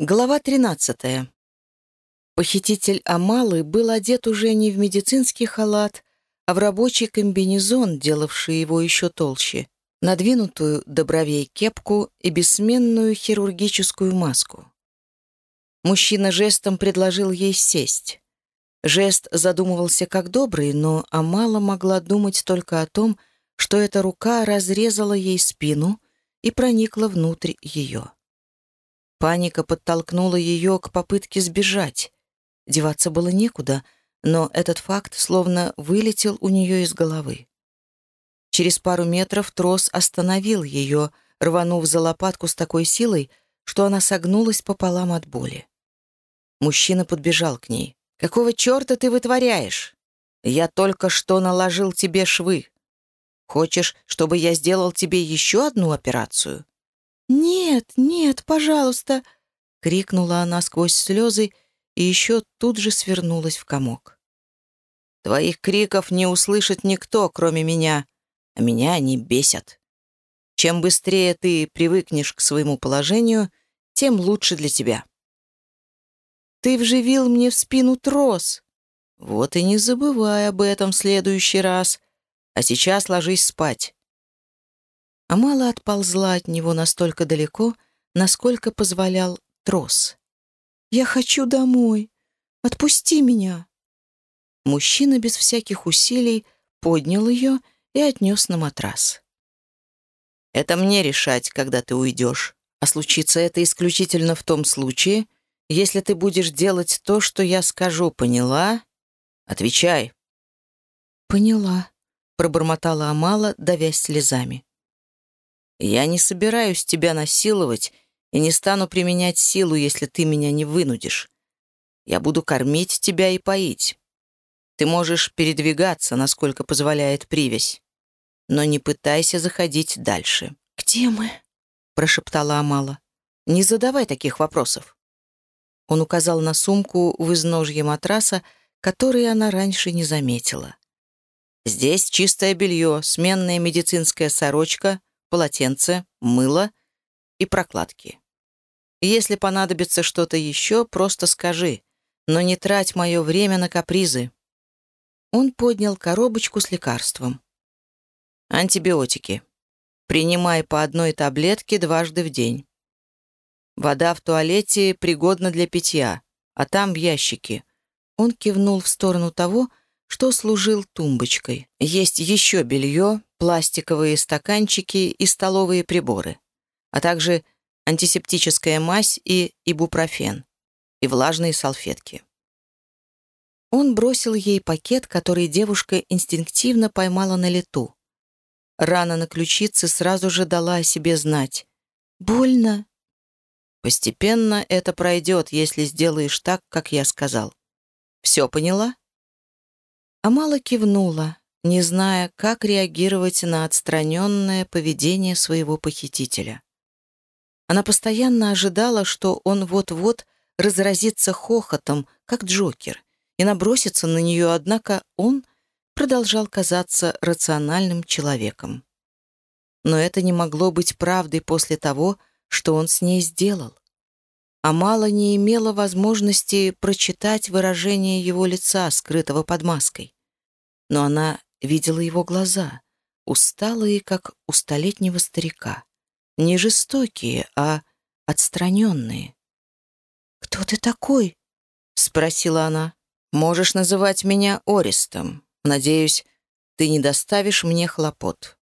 Глава 13. Похититель Амалы был одет уже не в медицинский халат, а в рабочий комбинезон, делавший его еще толще, надвинутую до бровей кепку и бессменную хирургическую маску. Мужчина жестом предложил ей сесть. Жест задумывался как добрый, но Амала могла думать только о том, что эта рука разрезала ей спину и проникла внутрь ее. Паника подтолкнула ее к попытке сбежать. Деваться было некуда, но этот факт словно вылетел у нее из головы. Через пару метров трос остановил ее, рванув за лопатку с такой силой, что она согнулась пополам от боли. Мужчина подбежал к ней. «Какого черта ты вытворяешь? Я только что наложил тебе швы. Хочешь, чтобы я сделал тебе еще одну операцию?» «Нет, нет, пожалуйста!» — крикнула она сквозь слезы и еще тут же свернулась в комок. «Твоих криков не услышит никто, кроме меня, а меня они бесят. Чем быстрее ты привыкнешь к своему положению, тем лучше для тебя». «Ты вживил мне в спину трос!» «Вот и не забывай об этом в следующий раз. А сейчас ложись спать. Амала отползла от него настолько далеко, насколько позволял трос. «Я хочу домой. Отпусти меня!» Мужчина без всяких усилий поднял ее и отнес на матрас. «Это мне решать, когда ты уйдешь. А случится это исключительно в том случае, если ты будешь делать то, что я скажу, поняла? Отвечай». «Поняла», — пробормотала Амала, давясь слезами. Я не собираюсь тебя насиловать и не стану применять силу, если ты меня не вынудишь. Я буду кормить тебя и поить. Ты можешь передвигаться, насколько позволяет привязь. Но не пытайся заходить дальше. «Где мы?» — прошептала Амала. «Не задавай таких вопросов». Он указал на сумку в изножье матраса, который она раньше не заметила. «Здесь чистое белье, сменная медицинская сорочка, полотенце, мыло и прокладки. Если понадобится что-то еще, просто скажи, но не трать мое время на капризы. Он поднял коробочку с лекарством. Антибиотики. Принимай по одной таблетке дважды в день. Вода в туалете пригодна для питья, а там в ящике. Он кивнул в сторону того, что служил тумбочкой. Есть еще белье, пластиковые стаканчики и столовые приборы, а также антисептическая мазь и ибупрофен, и влажные салфетки. Он бросил ей пакет, который девушка инстинктивно поймала на лету. Рана на ключице сразу же дала о себе знать. «Больно?» «Постепенно это пройдет, если сделаешь так, как я сказал. Все поняла?» Амала кивнула, не зная, как реагировать на отстраненное поведение своего похитителя. Она постоянно ожидала, что он вот-вот разразится хохотом, как Джокер, и набросится на нее, однако он продолжал казаться рациональным человеком. Но это не могло быть правдой после того, что он с ней сделал. Амала не имела возможности прочитать выражение его лица, скрытого под маской. Но она видела его глаза, усталые, как у столетнего старика. Не жестокие, а отстраненные. «Кто ты такой?» — спросила она. «Можешь называть меня Ористом. Надеюсь, ты не доставишь мне хлопот».